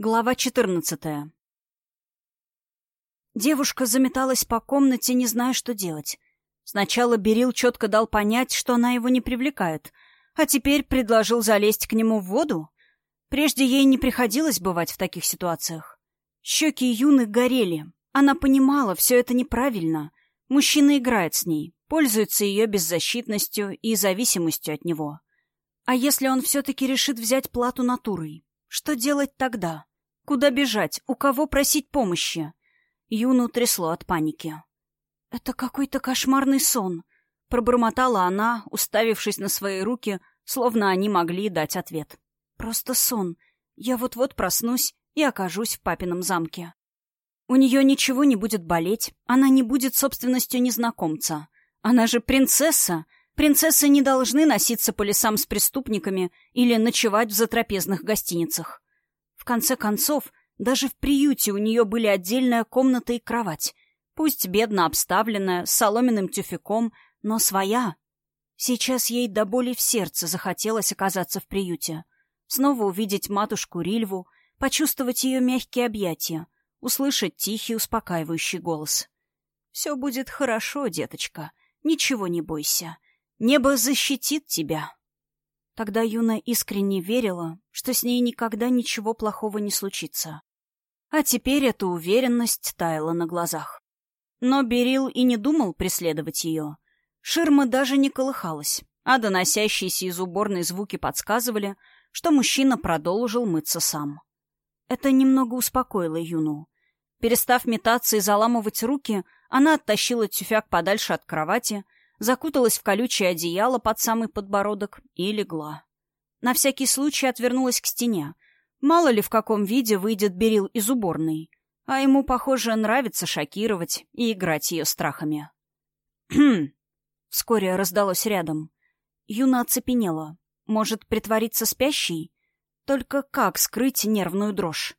Глава 14. Девушка заметалась по комнате, не зная, что делать. Сначала Берил четко дал понять, что она его не привлекает, а теперь предложил залезть к нему в воду. Прежде ей не приходилось бывать в таких ситуациях. Щеки юны горели. Она понимала, все это неправильно. Мужчина играет с ней, пользуется ее беззащитностью и зависимостью от него. А если он все-таки решит взять плату натурой? Что делать тогда? Куда бежать? У кого просить помощи? Юну трясло от паники. «Это какой-то кошмарный сон», — пробормотала она, уставившись на свои руки, словно они могли дать ответ. «Просто сон. Я вот-вот проснусь и окажусь в папином замке. У нее ничего не будет болеть, она не будет собственностью незнакомца. Она же принцесса. Принцессы не должны носиться по лесам с преступниками или ночевать в затрапезных гостиницах. Конце концов, даже в приюте у нее были отдельная комната и кровать. Пусть бедно обставленная, с соломенным тюфяком, но своя. Сейчас ей до боли в сердце захотелось оказаться в приюте. Снова увидеть матушку Рильву, почувствовать ее мягкие объятия, услышать тихий успокаивающий голос. «Все будет хорошо, деточка. Ничего не бойся. Небо защитит тебя». Тогда Юна искренне верила, что с ней никогда ничего плохого не случится. А теперь эта уверенность таяла на глазах. Но Берил и не думал преследовать ее. Ширма даже не колыхалась, а доносящиеся из уборной звуки подсказывали, что мужчина продолжил мыться сам. Это немного успокоило Юну. Перестав метаться и заламывать руки, она оттащила тюфяк подальше от кровати — закуталась в колючее одеяло под самый подбородок и легла. На всякий случай отвернулась к стене. Мало ли в каком виде выйдет Берил из уборной. А ему, похоже, нравится шокировать и играть ее страхами. «Хм!» — вскоре раздалось рядом. Юна оцепенела. Может, притвориться спящей? Только как скрыть нервную дрожь?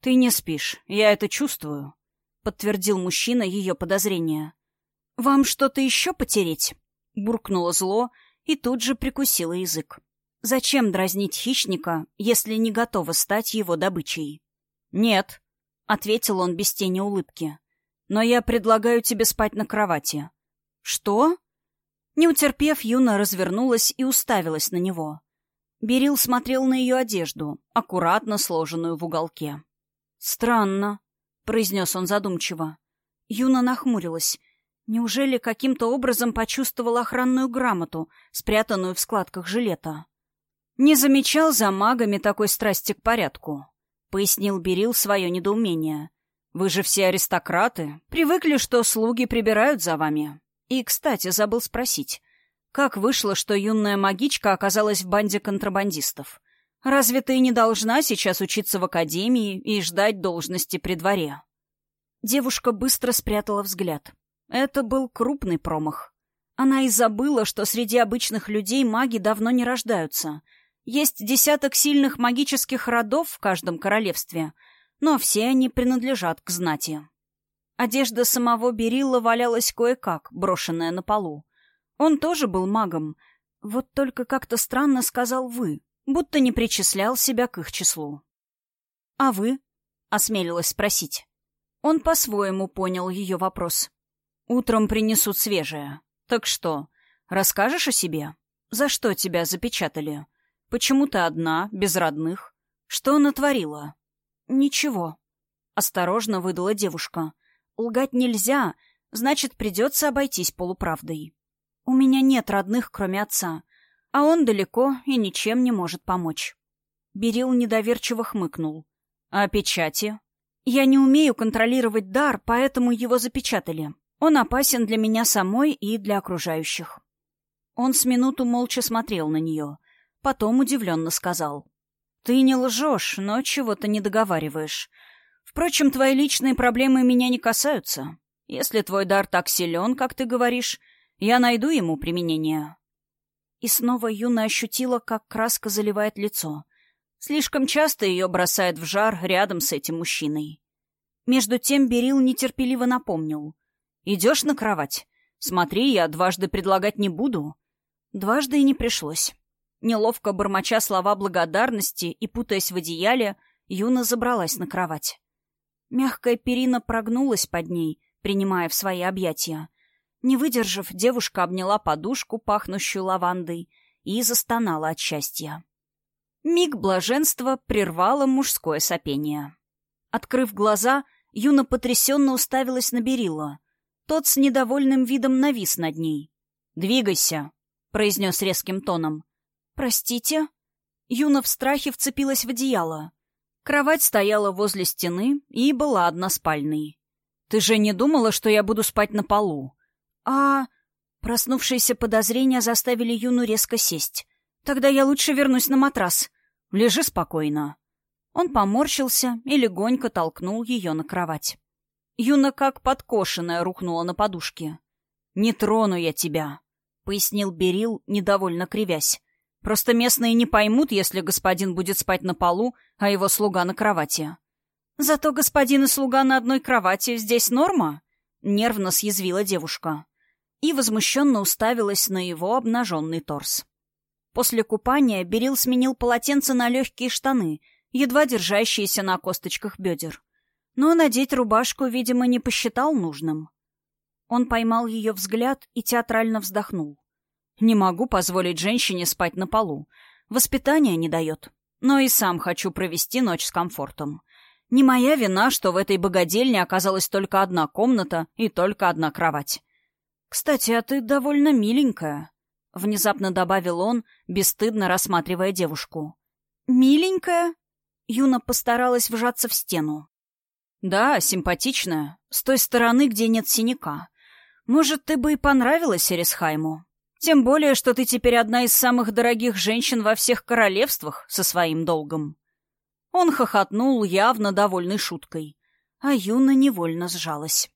«Ты не спишь, я это чувствую», — подтвердил мужчина ее подозрения. «Вам что-то еще потереть?» — буркнуло зло и тут же прикусило язык. «Зачем дразнить хищника, если не готова стать его добычей?» «Нет», — ответил он без тени улыбки. «Но я предлагаю тебе спать на кровати». «Что?» Не утерпев, Юна развернулась и уставилась на него. Берил смотрел на ее одежду, аккуратно сложенную в уголке. «Странно», — произнес он задумчиво. Юна нахмурилась — Неужели каким-то образом почувствовал охранную грамоту, спрятанную в складках жилета? «Не замечал за магами такой страсти к порядку», — пояснил Берил свое недоумение. «Вы же все аристократы, привыкли, что слуги прибирают за вами. И, кстати, забыл спросить, как вышло, что юная магичка оказалась в банде контрабандистов? Разве ты не должна сейчас учиться в академии и ждать должности при дворе?» Девушка быстро спрятала взгляд. Это был крупный промах. Она и забыла, что среди обычных людей маги давно не рождаются. Есть десяток сильных магических родов в каждом королевстве, но все они принадлежат к знати. Одежда самого Берилла валялась кое-как, брошенная на полу. Он тоже был магом, вот только как-то странно сказал «вы», будто не причислял себя к их числу. «А вы?» — осмелилась спросить. Он по-своему понял ее вопрос. Утром принесут свежее. Так что, расскажешь о себе? За что тебя запечатали? Почему ты одна, без родных? Что натворила? Ничего. Осторожно выдала девушка. Лгать нельзя, значит, придется обойтись полуправдой. У меня нет родных, кроме отца, а он далеко и ничем не может помочь. Берил недоверчиво хмыкнул. А печати? Я не умею контролировать дар, поэтому его запечатали. Он опасен для меня самой и для окружающих. Он с минуту молча смотрел на нее, потом удивленно сказал. «Ты не лжешь, но чего-то не договариваешь. Впрочем, твои личные проблемы меня не касаются. Если твой дар так силен, как ты говоришь, я найду ему применение». И снова Юна ощутила, как краска заливает лицо. Слишком часто ее бросает в жар рядом с этим мужчиной. Между тем Берил нетерпеливо напомнил. Идешь на кровать? Смотри, я дважды предлагать не буду. Дважды и не пришлось. Неловко бормоча слова благодарности и путаясь в одеяле, Юна забралась на кровать. Мягкая перина прогнулась под ней, принимая в свои объятия. Не выдержав, девушка обняла подушку, пахнущую лавандой, и застонала от счастья. Миг блаженства прервало мужское сопение. Открыв глаза, Юна потрясенно уставилась на Берила. Тот с недовольным видом навис над ней. «Двигайся», — произнес резким тоном. «Простите?» Юна в страхе вцепилась в одеяло. Кровать стояла возле стены и была односпальной. «Ты же не думала, что я буду спать на полу?» «А...» Проснувшиеся подозрения заставили Юну резко сесть. «Тогда я лучше вернусь на матрас. Лежи спокойно». Он поморщился и легонько толкнул ее на кровать. Юна, как подкошенная, рухнула на подушке. «Не трону я тебя», — пояснил Берил, недовольно кривясь. «Просто местные не поймут, если господин будет спать на полу, а его слуга на кровати». «Зато господин и слуга на одной кровати здесь норма?» — нервно съязвила девушка и возмущенно уставилась на его обнаженный торс. После купания Берил сменил полотенце на легкие штаны, едва держащиеся на косточках бедер. Но надеть рубашку, видимо, не посчитал нужным. Он поймал ее взгляд и театрально вздохнул. «Не могу позволить женщине спать на полу. Воспитание не дает. Но и сам хочу провести ночь с комфортом. Не моя вина, что в этой богадельне оказалась только одна комната и только одна кровать. «Кстати, а ты довольно миленькая», — внезапно добавил он, бесстыдно рассматривая девушку. «Миленькая?» Юна постаралась вжаться в стену. «Да, симпатичная. С той стороны, где нет синяка. Может, ты бы и понравилась Эрисхайму. Тем более, что ты теперь одна из самых дорогих женщин во всех королевствах со своим долгом». Он хохотнул, явно довольный шуткой, а Юна невольно сжалась.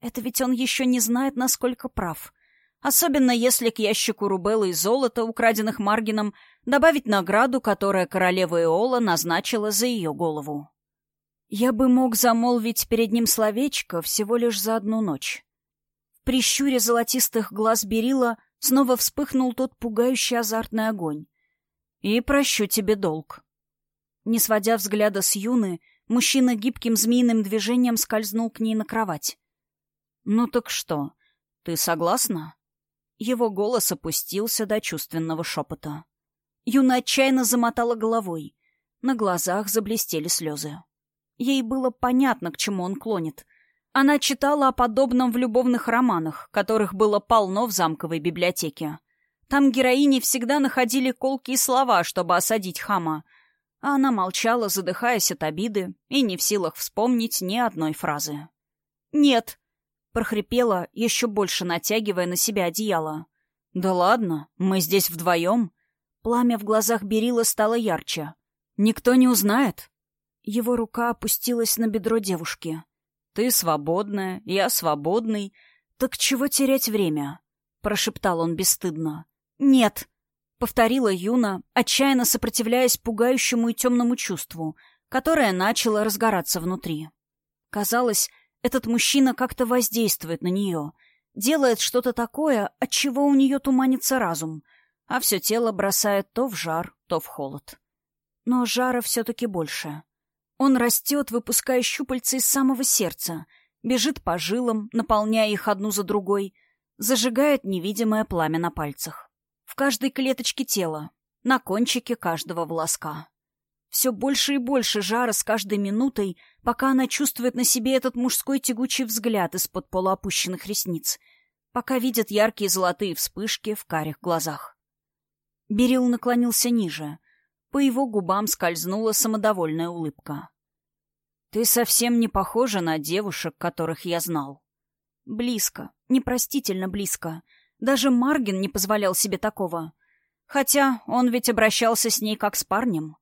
Это ведь он еще не знает, насколько прав. Особенно если к ящику рубелы и золота, украденных Маргином, добавить награду, которая королева Эола назначила за ее голову. Я бы мог замолвить перед ним словечко всего лишь за одну ночь. В прищуре золотистых глаз Берила снова вспыхнул тот пугающий азартный огонь. «И прощу тебе долг». Не сводя взгляда с Юны, мужчина гибким змеиным движением скользнул к ней на кровать. «Ну так что, ты согласна?» Его голос опустился до чувственного шепота. Юна отчаянно замотала головой. На глазах заблестели слезы. Ей было понятно, к чему он клонит. Она читала о подобном в любовных романах, которых было полно в замковой библиотеке. Там героини всегда находили колкие слова, чтобы осадить хама, а она молчала, задыхаясь от обиды, и не в силах вспомнить ни одной фразы. «Нет», прохрипела, еще больше натягивая на себя одеяло. «Да ладно, мы здесь вдвоем». Пламя в глазах Берила стало ярче. «Никто не узнает». Его рука опустилась на бедро девушки. «Ты свободная, я свободный. Так чего терять время?» — прошептал он бесстыдно. «Нет», — повторила Юна, отчаянно сопротивляясь пугающему и темному чувству, которое начало разгораться внутри. Казалось, этот мужчина как-то воздействует на нее, делает что-то такое, от чего у нее туманится разум, а все тело бросает то в жар, то в холод. Но жара все-таки больше. Он растет, выпуская щупальца из самого сердца, бежит по жилам, наполняя их одну за другой, зажигает невидимое пламя на пальцах. В каждой клеточке тела, на кончике каждого волоска. Все больше и больше жара с каждой минутой, пока она чувствует на себе этот мужской тягучий взгляд из-под полуопущенных ресниц, пока видит яркие золотые вспышки в карих глазах. Берил наклонился ниже. По его губам скользнула самодовольная улыбка. «Ты совсем не похожа на девушек, которых я знал». «Близко, непростительно близко. Даже Маргин не позволял себе такого. Хотя он ведь обращался с ней как с парнем».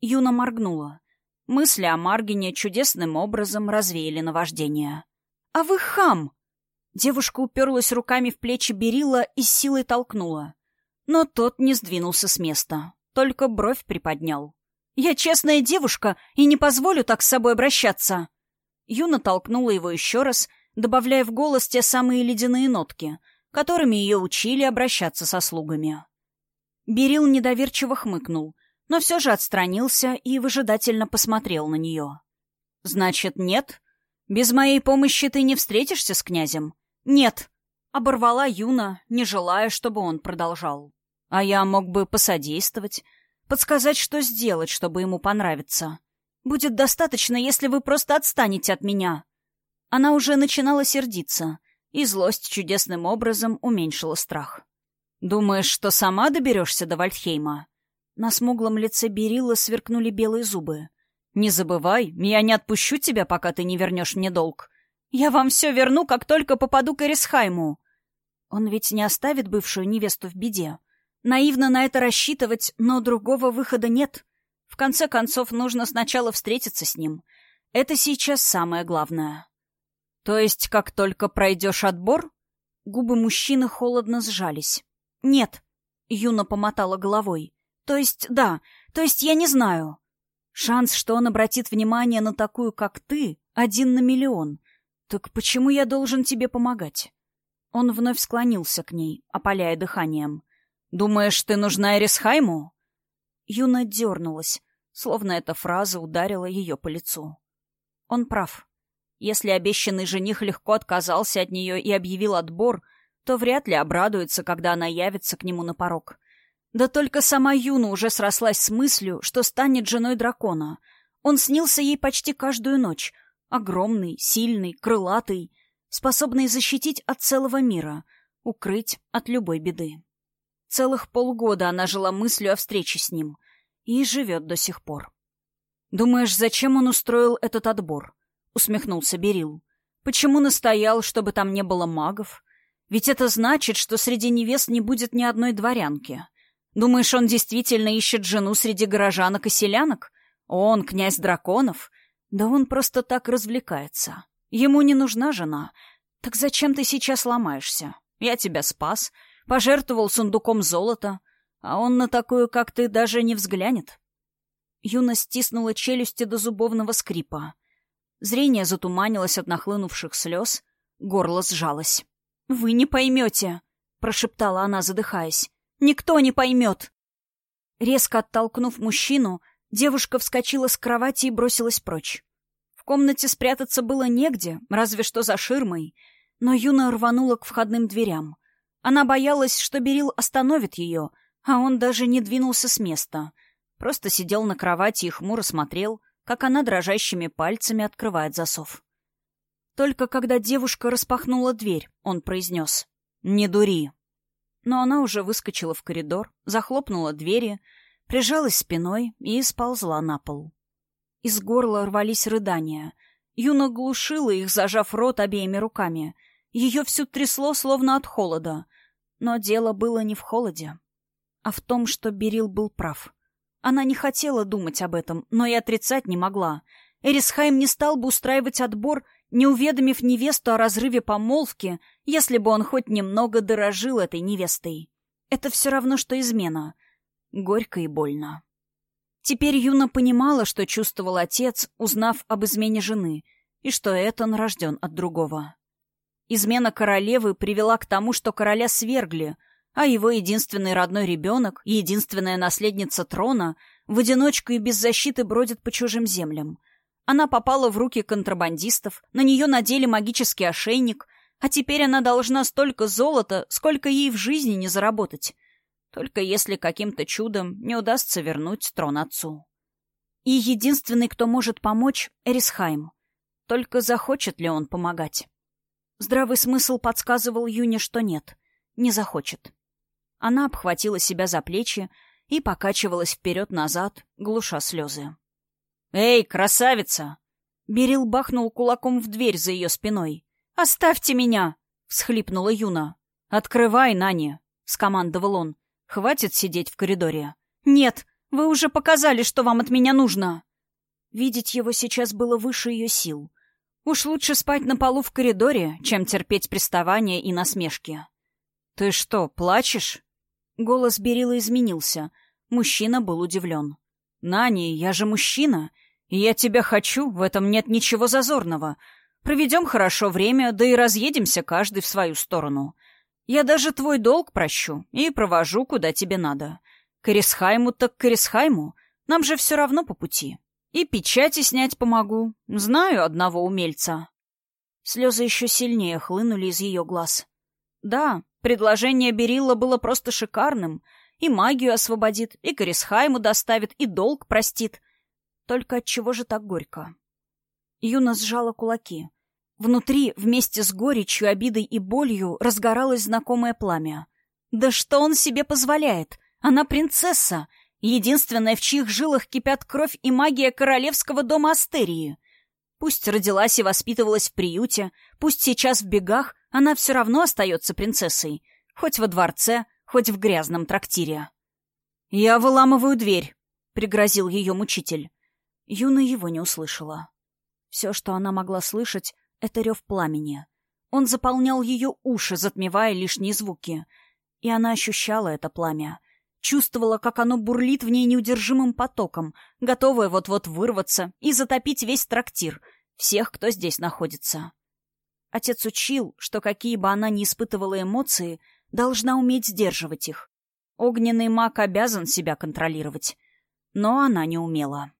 Юна моргнула. Мысли о Маргине чудесным образом развеяли наваждение. «А вы хам!» Девушка уперлась руками в плечи Берила и силой толкнула. Но тот не сдвинулся с места, только бровь приподнял. «Я честная девушка и не позволю так с собой обращаться!» Юна толкнула его еще раз, добавляя в голос те самые ледяные нотки, которыми ее учили обращаться со слугами. Берил недоверчиво хмыкнул — но все же отстранился и выжидательно посмотрел на нее. «Значит, нет? Без моей помощи ты не встретишься с князем?» «Нет», — оборвала Юна, не желая, чтобы он продолжал. «А я мог бы посодействовать, подсказать, что сделать, чтобы ему понравиться. Будет достаточно, если вы просто отстанете от меня». Она уже начинала сердиться, и злость чудесным образом уменьшила страх. «Думаешь, что сама доберешься до Вальдхейма?» На смуглом лице Берила сверкнули белые зубы. «Не забывай, я не отпущу тебя, пока ты не вернешь мне долг. Я вам все верну, как только попаду к Эрисхайму». Он ведь не оставит бывшую невесту в беде. Наивно на это рассчитывать, но другого выхода нет. В конце концов, нужно сначала встретиться с ним. Это сейчас самое главное. То есть, как только пройдешь отбор? Губы мужчины холодно сжались. Нет. Юна помотала головой. То есть, да. То есть, я не знаю. Шанс, что он обратит внимание на такую, как ты, один на миллион. Так почему я должен тебе помогать? Он вновь склонился к ней, опаляя дыханием. «Думаешь, ты нужна Эрисхайму?» Юна дернулась, словно эта фраза ударила ее по лицу. Он прав. Если обещанный жених легко отказался от нее и объявил отбор, то вряд ли обрадуется, когда она явится к нему на порог. Да только сама Юна уже срослась с мыслью, что станет женой дракона. Он снился ей почти каждую ночь. Огромный, сильный, крылатый, способный защитить от целого мира, укрыть от любой беды. Целых полгода она жила мыслью о встрече с ним. И живет до сих пор. «Думаешь, зачем он устроил этот отбор?» — усмехнулся Берил. «Почему настоял, чтобы там не было магов? Ведь это значит, что среди невест не будет ни одной дворянки. Думаешь, он действительно ищет жену среди горожанок и селянок? Он князь драконов? Да он просто так развлекается. Ему не нужна жена. Так зачем ты сейчас ломаешься? Я тебя спас, пожертвовал сундуком золота, а он на такую, как ты, даже не взглянет. Юна стиснула челюсти до зубовного скрипа. Зрение затуманилось от нахлынувших слез, горло сжалось. «Вы не поймете», — прошептала она, задыхаясь. «Никто не поймет». Резко оттолкнув мужчину, девушка вскочила с кровати и бросилась прочь. В комнате спрятаться было негде, разве что за ширмой, но Юна рванула к входным дверям. Она боялась, что Берил остановит ее, а он даже не двинулся с места. Просто сидел на кровати и хмуро смотрел, как она дрожащими пальцами открывает засов. Только когда девушка распахнула дверь, он произнес «Не дури». Но она уже выскочила в коридор, захлопнула двери, прижалась спиной и сползла на пол. Из горла рвались рыдания. Юна глушила их, зажав рот обеими руками. Ее всю трясло, словно от холода. Но дело было не в холоде, а в том, что Берил был прав. Она не хотела думать об этом, но и отрицать не могла. Эрисхайм не стал бы устраивать отбор не уведомив невесту о разрыве помолвки, если бы он хоть немного дорожил этой невестой. Это все равно, что измена. Горько и больно. Теперь Юна понимала, что чувствовал отец, узнав об измене жены, и что Этон рожден от другого. Измена королевы привела к тому, что короля свергли, а его единственный родной ребенок, единственная наследница трона, в одиночку и без защиты бродит по чужим землям — она попала в руки контрабандистов, на нее надели магический ошейник, а теперь она должна столько золота, сколько ей в жизни не заработать. Только если каким-то чудом не удастся вернуть трон отцу. И единственный, кто может помочь — Эрисхайм. Только захочет ли он помогать? Здравый смысл подсказывал Юне, что нет, не захочет. Она обхватила себя за плечи и покачивалась вперед-назад, глуша слезы. «Эй, красавица!» Берил бахнул кулаком в дверь за ее спиной. «Оставьте меня!» — всхлипнула Юна. «Открывай, Нани!» — скомандовал он. «Хватит сидеть в коридоре». «Нет, вы уже показали, что вам от меня нужно!» Видеть его сейчас было выше ее сил. Уж лучше спать на полу в коридоре, чем терпеть приставания и насмешки. «Ты что, плачешь?» Голос Берила изменился. Мужчина был удивлен. «Нани, я же мужчина, я тебя хочу, в этом нет ничего зазорного. Проведем хорошо время, да и разъедемся каждый в свою сторону. Я даже твой долг прощу и провожу, куда тебе надо. К Эрисхайму так к Эрисхайму. Нам же все равно по пути. И печати снять помогу. Знаю одного умельца». Слезы еще сильнее хлынули из ее глаз. Да, предложение Берилла было просто шикарным. И магию освободит, и Корисхайму доставит, и долг простит. Только от чего же так горько? Юна сжала кулаки. Внутри, вместе с горечью, обидой и болью, разгоралось знакомое пламя. Да что он себе позволяет? Она принцесса, единственная, в чьих жилах кипят кровь и магия королевского дома Астерии. Пусть родилась и воспитывалась в приюте, пусть сейчас в бегах, она все равно остается принцессой. Хоть во дворце, хоть в грязном трактире. «Я выламываю дверь», — пригрозил ее мучитель. Юна его не услышала. Все, что она могла слышать, — это рев пламени. Он заполнял ее уши, затмевая лишние звуки. И она ощущала это пламя. Чувствовала, как оно бурлит в ней неудержимым потоком, готовое вот-вот вырваться и затопить весь трактир, всех, кто здесь находится. Отец учил, что какие бы она ни испытывала эмоции, должна уметь сдерживать их. Огненный маг обязан себя контролировать. Но она не умела.